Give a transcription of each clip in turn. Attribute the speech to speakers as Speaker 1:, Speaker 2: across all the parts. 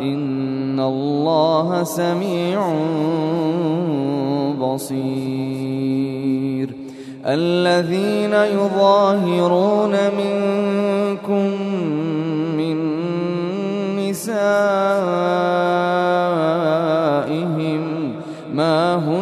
Speaker 1: إن الله سميع بصير الذين يظاهرون منكم من نسائهم ما هن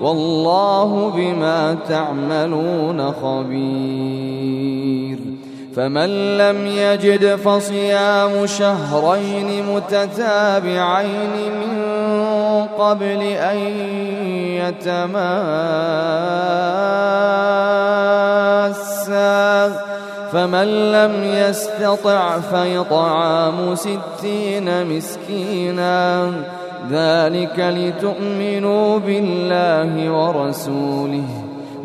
Speaker 1: والله بما تعملون خبير فمن لم يجد فصيام شهرين متتابعين من قبل أن يتماسا فمن لم يستطع فيطعام ستين مسكيناً ذلك لتؤمنوا بالله ورسوله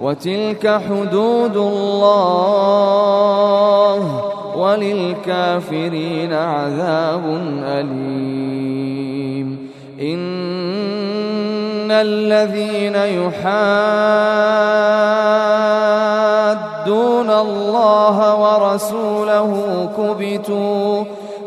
Speaker 1: وتلك حدود الله وللكافرين عذاب أليم إن الذين يحادون الله ورسوله كبتوا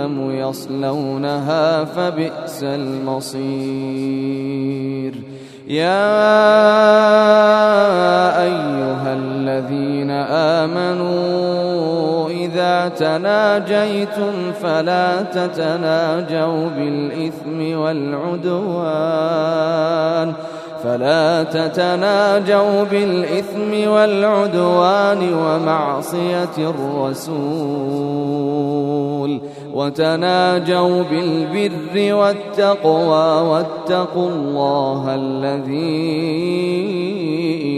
Speaker 1: جهنم يصلونها فبئس المصير يا أيها الذين آمنوا إذا تناجيتم فلا تتناجوا بالإثم والعدوان فلا تتناجوا بالإثم والعدوان ومعصية الرسول الرسول وتناجوا بالبر والتقوى واتقوا الله الذي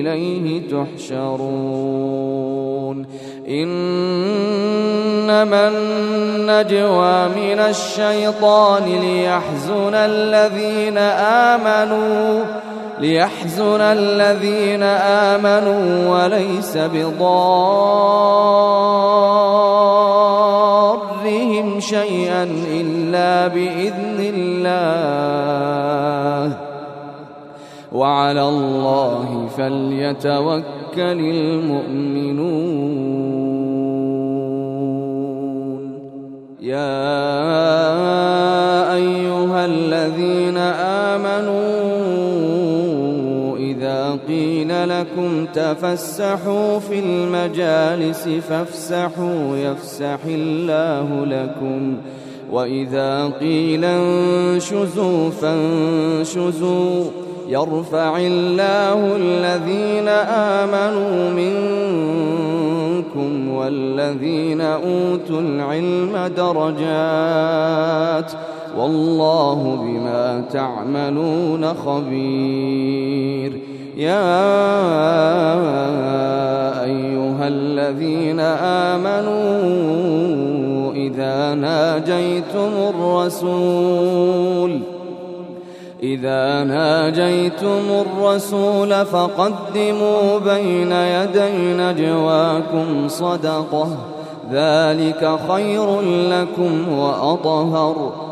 Speaker 1: إليه تحشرون إنما النجوى من الشيطان ليحزن الذين آمنوا ليحزن الذين آمنوا وليس بضار ربهم شيئا إلا بإذن الله وعلى الله فليتوكل المؤمنون يا أيها الذين آمنوا لكم تفسحوا في المجالس فافسحوا يفسح الله لكم وإذا قيل انشزوا فانشزوا يرفع الله الذين آمنوا منكم والذين أوتوا العلم درجات ۖ والله بما تعملون خبير يا أيها الذين آمنوا إذا ناجيتم الرسول إذا ناجيتم الرسول فقدموا بين يدي نجواكم صدقة ذلك خير لكم وأطهر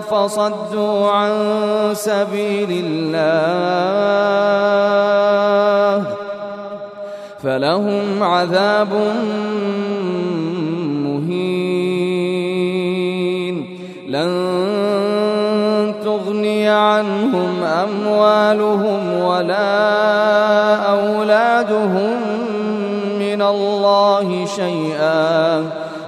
Speaker 1: فصدوا عن سبيل الله فلهم عذاب مهين لن تغني عنهم أموالهم ولا أولادهم من الله شيئا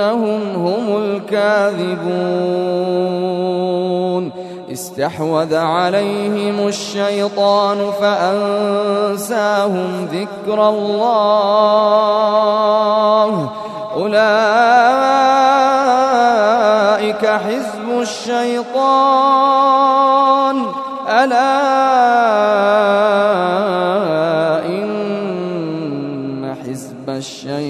Speaker 1: أنهم هم الكاذبون استحوذ عليهم الشيطان فأنساهم ذكر الله أولئك حزب الشيطان ألا إن حزب الشيطان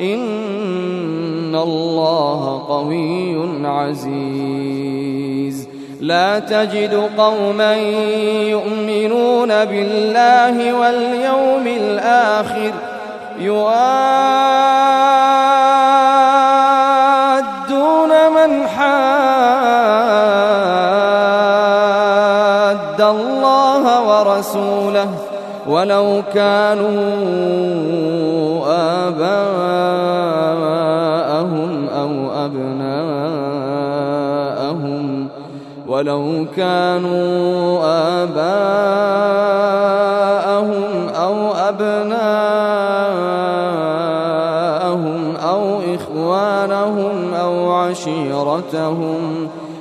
Speaker 1: إن الله قوي عزيز لا تجد قوما يؤمنون بالله واليوم الآخر يوادون من حاد الله ورسوله ولو كانوا آباءهم أو أبناءهم ولو كانوا آباءهم أو أبناءهم أو إخوانهم أو عشيرتهم